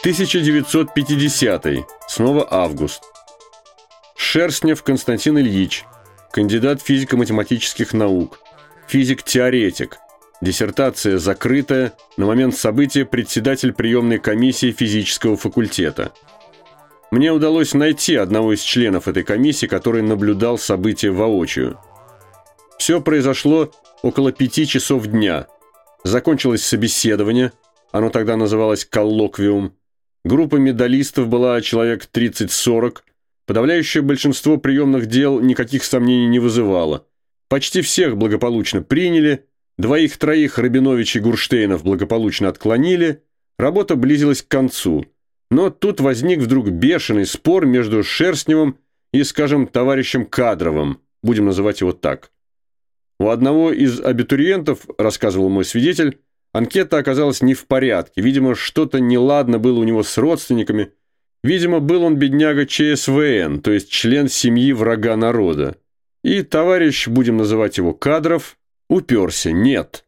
1950. Снова август. Шерстнев Константин Ильич. Кандидат физико-математических наук. Физик-теоретик. Диссертация закрытая. На момент события председатель приемной комиссии физического факультета. Мне удалось найти одного из членов этой комиссии, который наблюдал события воочию. Все произошло около пяти часов дня. Закончилось собеседование, оно тогда называлось коллоквиум. Группа медалистов была человек 30-40. Подавляющее большинство приемных дел никаких сомнений не вызывало. Почти всех благополучно приняли, двоих-троих Рабинович и Гурштейнов благополучно отклонили, работа близилась к концу. Но тут возник вдруг бешеный спор между Шерстневым и, скажем, товарищем Кадровым, будем называть его так. У одного из абитуриентов, рассказывал мой свидетель, Анкета оказалась не в порядке. Видимо, что-то неладно было у него с родственниками. Видимо, был он бедняга ЧСВН, то есть член семьи врага народа. И товарищ, будем называть его Кадров, уперся «нет».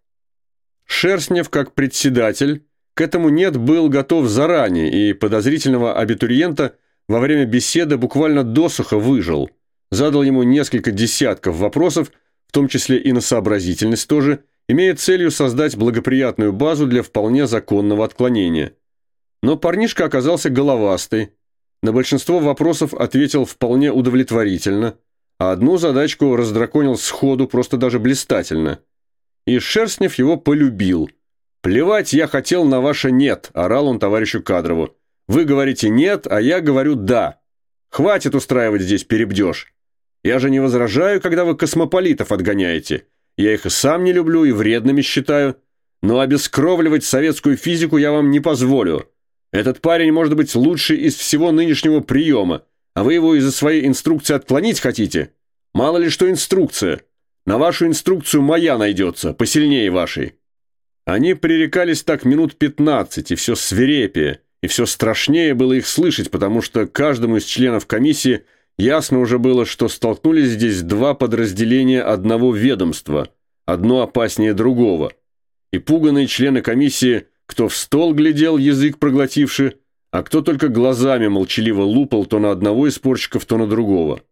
Шерстнев, как председатель, к этому «нет» был готов заранее, и подозрительного абитуриента во время беседы буквально досуха выжил. Задал ему несколько десятков вопросов, в том числе и на сообразительность тоже – имея целью создать благоприятную базу для вполне законного отклонения. Но парнишка оказался головастый, на большинство вопросов ответил вполне удовлетворительно, а одну задачку раздраконил сходу просто даже блистательно. И Шерстнев его полюбил. «Плевать я хотел на ваше «нет», – орал он товарищу Кадрову. «Вы говорите «нет», а я говорю «да». Хватит устраивать здесь перебдеж. Я же не возражаю, когда вы космополитов отгоняете. Я их и сам не люблю, и вредными считаю. Но обескровливать советскую физику я вам не позволю. Этот парень может быть лучший из всего нынешнего приема, а вы его из-за своей инструкции отклонить хотите? Мало ли что инструкция. На вашу инструкцию моя найдется, посильнее вашей». Они пререкались так минут пятнадцать, и все свирепее, и все страшнее было их слышать, потому что каждому из членов комиссии – Ясно уже было, что столкнулись здесь два подразделения одного ведомства, одно опаснее другого. И пуганные члены комиссии, кто в стол глядел, язык проглотивший, а кто только глазами молчаливо лупал то на одного из спорщиков, то на другого.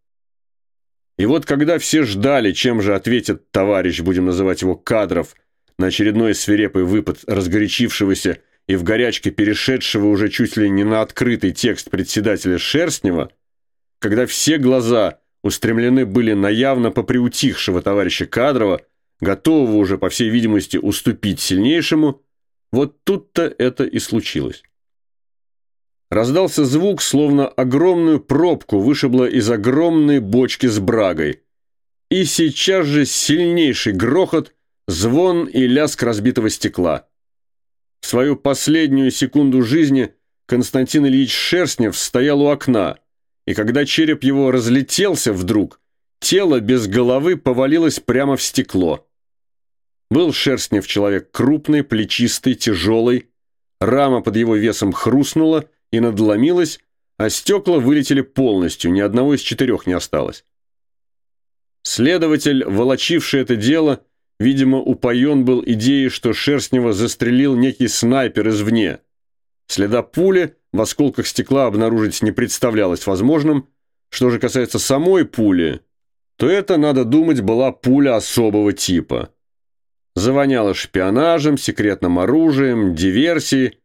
И вот когда все ждали, чем же ответит товарищ, будем называть его Кадров, на очередной свирепый выпад разгорячившегося и в горячке перешедшего уже чуть ли не на открытый текст председателя Шерстнева, когда все глаза устремлены были на явно поприутихшего товарища Кадрова, готового уже, по всей видимости, уступить сильнейшему, вот тут-то это и случилось. Раздался звук, словно огромную пробку вышибло из огромной бочки с брагой. И сейчас же сильнейший грохот, звон и лязг разбитого стекла. В свою последнюю секунду жизни Константин Ильич Шерстнев стоял у окна – и когда череп его разлетелся вдруг, тело без головы повалилось прямо в стекло. Был Шерстнев человек крупный, плечистый, тяжелый, рама под его весом хрустнула и надломилась, а стекла вылетели полностью, ни одного из четырех не осталось. Следователь, волочивший это дело, видимо, упоен был идеей, что Шерстнева застрелил некий снайпер извне. Следа пули в осколках стекла обнаружить не представлялось возможным. Что же касается самой пули, то это, надо думать, была пуля особого типа. Завоняло шпионажем, секретным оружием, диверсией.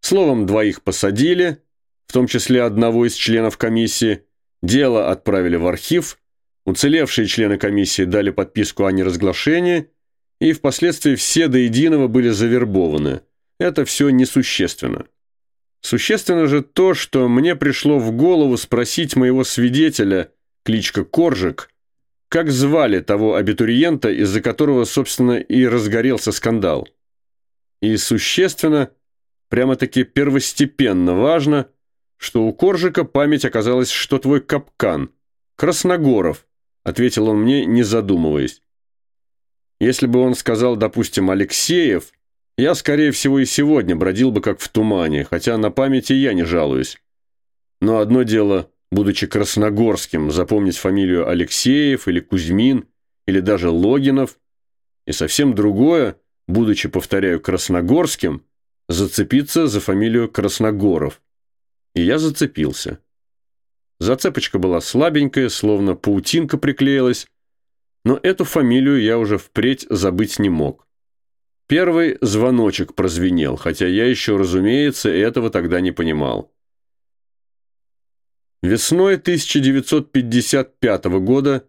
Словом, двоих посадили, в том числе одного из членов комиссии. Дело отправили в архив. Уцелевшие члены комиссии дали подписку о неразглашении, и впоследствии все до единого были завербованы. Это все несущественно. Существенно же то, что мне пришло в голову спросить моего свидетеля, кличка Коржик, как звали того абитуриента, из-за которого, собственно, и разгорелся скандал. И существенно, прямо-таки первостепенно важно, что у Коржика память оказалась, что твой капкан. Красногоров, ответил он мне, не задумываясь. Если бы он сказал, допустим, Алексеев, я, скорее всего, и сегодня бродил бы как в тумане, хотя на памяти я не жалуюсь. Но одно дело, будучи красногорским, запомнить фамилию Алексеев или Кузьмин, или даже Логинов, и совсем другое, будучи, повторяю, красногорским, зацепиться за фамилию Красногоров. И я зацепился. Зацепочка была слабенькая, словно паутинка приклеилась, но эту фамилию я уже впредь забыть не мог. Первый звоночек прозвенел, хотя я еще, разумеется, этого тогда не понимал. Весной 1955 года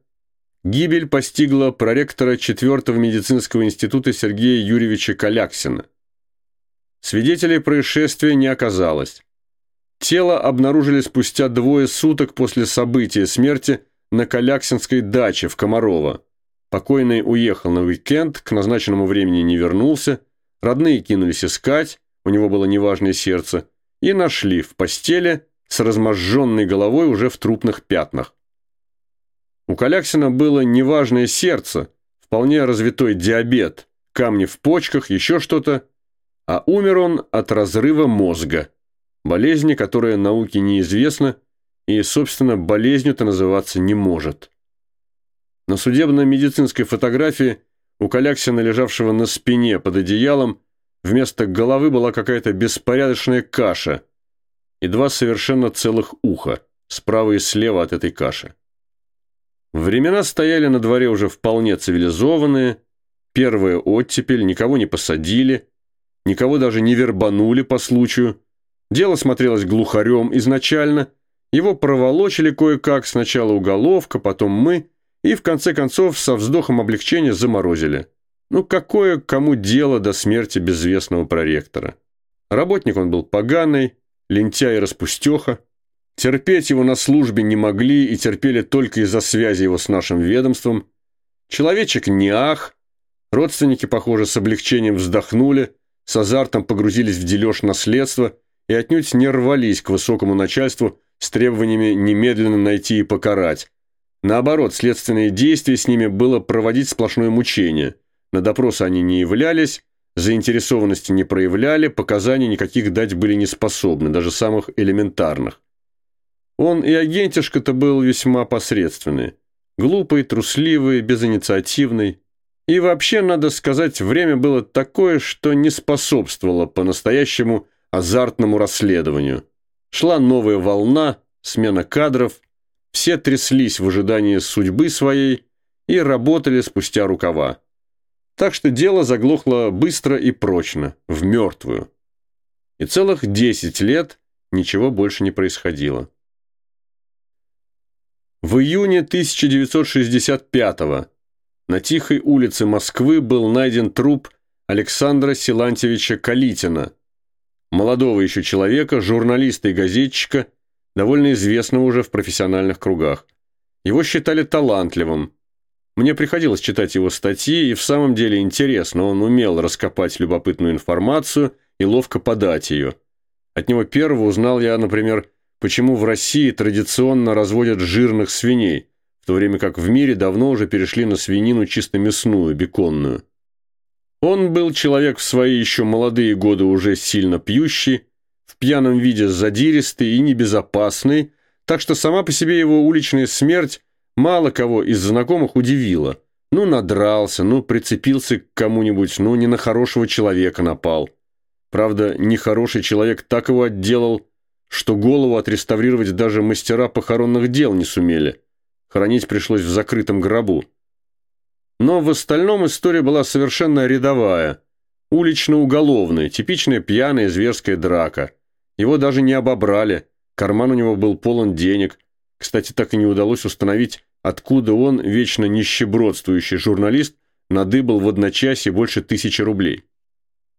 гибель постигла проректора 4-го медицинского института Сергея Юрьевича Каляксина. Свидетелей происшествия не оказалось. Тело обнаружили спустя двое суток после события смерти на Каляксинской даче в Комарово. Покойный уехал на уикенд, к назначенному времени не вернулся, родные кинулись искать, у него было неважное сердце, и нашли в постели с разможженной головой уже в трупных пятнах. У Каляксина было неважное сердце, вполне развитой диабет, камни в почках, еще что-то, а умер он от разрыва мозга – болезни, которая науке неизвестна и, собственно, болезнью-то называться не может. На судебно-медицинской фотографии у Каляксина, лежавшего на спине под одеялом, вместо головы была какая-то беспорядочная каша и два совершенно целых уха, справа и слева от этой каши. Времена стояли на дворе уже вполне цивилизованные, первая оттепель, никого не посадили, никого даже не вербанули по случаю, Дело смотрелось глухарем изначально, его проволочили кое-как, сначала уголовка, потом мы, и в конце концов со вздохом облегчения заморозили. Ну какое кому дело до смерти безвестного проректора? Работник он был поганый, лентяй и распустеха. Терпеть его на службе не могли и терпели только из-за связи его с нашим ведомством. Человечек не ах. Родственники, похоже, с облегчением вздохнули, с азартом погрузились в дележ наследства – и отнюдь не рвались к высокому начальству с требованиями немедленно найти и покарать. Наоборот, следственные действия с ними было проводить сплошное мучение. На допросы они не являлись, заинтересованности не проявляли, показаний никаких дать были не способны, даже самых элементарных. Он и агентишка-то был весьма посредственный. Глупый, трусливый, безинициативный. И вообще, надо сказать, время было такое, что не способствовало по-настоящему азартному расследованию. Шла новая волна, смена кадров, все тряслись в ожидании судьбы своей и работали спустя рукава. Так что дело заглохло быстро и прочно, в мертвую. И целых 10 лет ничего больше не происходило. В июне 1965 на Тихой улице Москвы был найден труп Александра Силантьевича Калитина, молодого еще человека, журналиста и газетчика, довольно известного уже в профессиональных кругах. Его считали талантливым. Мне приходилось читать его статьи, и в самом деле интересно, он умел раскопать любопытную информацию и ловко подать ее. От него первого узнал я, например, почему в России традиционно разводят жирных свиней, в то время как в мире давно уже перешли на свинину чисто мясную, беконную. Он был человек в свои еще молодые годы уже сильно пьющий, в пьяном виде задиристый и небезопасный, так что сама по себе его уличная смерть мало кого из знакомых удивила. Ну, надрался, ну, прицепился к кому-нибудь, ну, не на хорошего человека напал. Правда, нехороший человек так его отделал, что голову отреставрировать даже мастера похоронных дел не сумели. Хоронить пришлось в закрытом гробу. Но в остальном история была совершенно рядовая. Улично-уголовная, типичная пьяная зверская драка. Его даже не обобрали, карман у него был полон денег. Кстати, так и не удалось установить, откуда он, вечно нищебродствующий журналист, надыбал в одночасье больше тысячи рублей.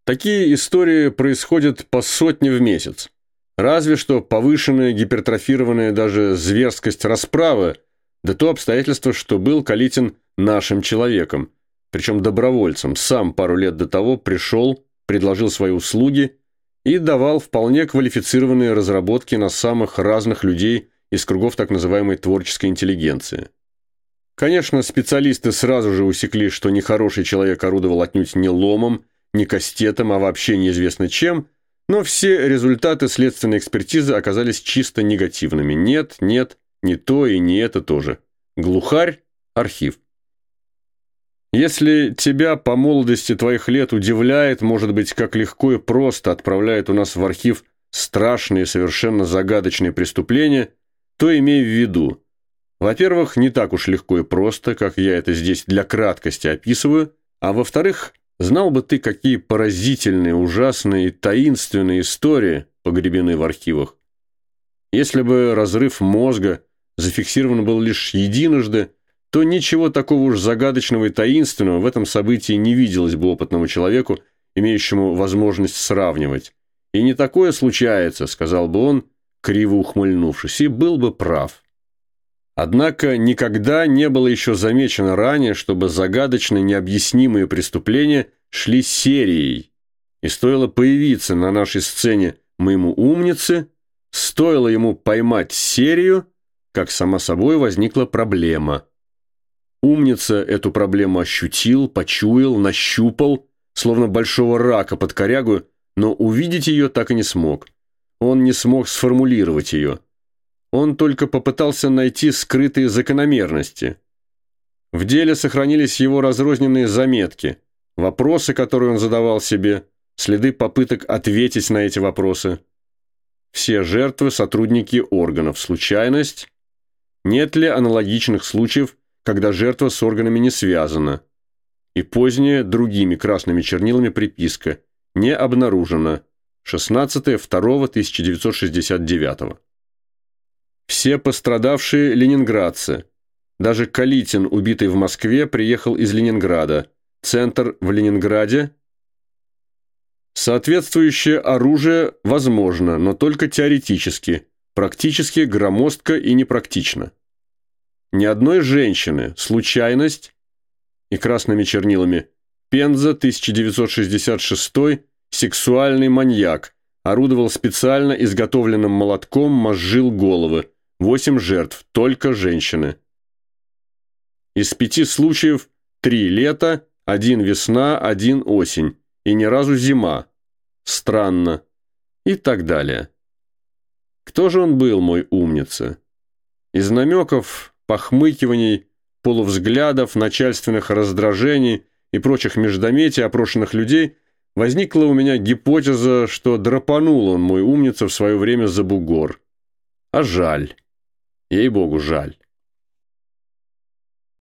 Такие истории происходят по сотне в месяц. Разве что повышенная, гипертрофированная даже зверскость расправы, да то обстоятельство, что был Калитин нашим человеком, причем добровольцем, сам пару лет до того пришел, предложил свои услуги и давал вполне квалифицированные разработки на самых разных людей из кругов так называемой творческой интеллигенции. Конечно, специалисты сразу же усекли, что нехороший человек орудовал отнюдь не ломом, не кастетом, а вообще неизвестно чем, но все результаты следственной экспертизы оказались чисто негативными. Нет, нет, не то и не это тоже. Глухарь, архив. Если тебя по молодости твоих лет удивляет, может быть, как легко и просто отправляет у нас в архив страшные, совершенно загадочные преступления, то имей в виду. Во-первых, не так уж легко и просто, как я это здесь для краткости описываю, а во-вторых, знал бы ты, какие поразительные, ужасные и таинственные истории погребены в архивах. Если бы разрыв мозга зафиксирован был лишь единожды, то ничего такого уж загадочного и таинственного в этом событии не виделось бы опытному человеку, имеющему возможность сравнивать. «И не такое случается», — сказал бы он, криво ухмыльнувшись, и был бы прав. Однако никогда не было еще замечено ранее, чтобы загадочные необъяснимые преступления шли серией. И стоило появиться на нашей сцене моему умнице, стоило ему поймать серию, как сама собой возникла проблема – Умница эту проблему ощутил, почуял, нащупал, словно большого рака под корягу, но увидеть ее так и не смог. Он не смог сформулировать ее. Он только попытался найти скрытые закономерности. В деле сохранились его разрозненные заметки, вопросы, которые он задавал себе, следы попыток ответить на эти вопросы. Все жертвы – сотрудники органов. Случайность? Нет ли аналогичных случаев, когда жертва с органами не связана. И позднее другими красными чернилами приписка «Не обнаружено. 16.02.1969». Все пострадавшие ленинградцы. Даже Калитин, убитый в Москве, приехал из Ленинграда. Центр в Ленинграде. Соответствующее оружие возможно, но только теоретически. Практически громоздко и непрактично. Ни одной женщины. Случайность. И красными чернилами. Пенза, 1966 Сексуальный маньяк. Орудовал специально изготовленным молотком, мозжил головы. Восемь жертв. Только женщины. Из пяти случаев три лета, один весна, один осень. И ни разу зима. Странно. И так далее. Кто же он был, мой умница? Из намеков похмыкиваний, полувзглядов, начальственных раздражений и прочих междометий опрошенных людей возникла у меня гипотеза, что драпанул он, мой умница, в свое время за бугор. А жаль. Ей-богу, жаль.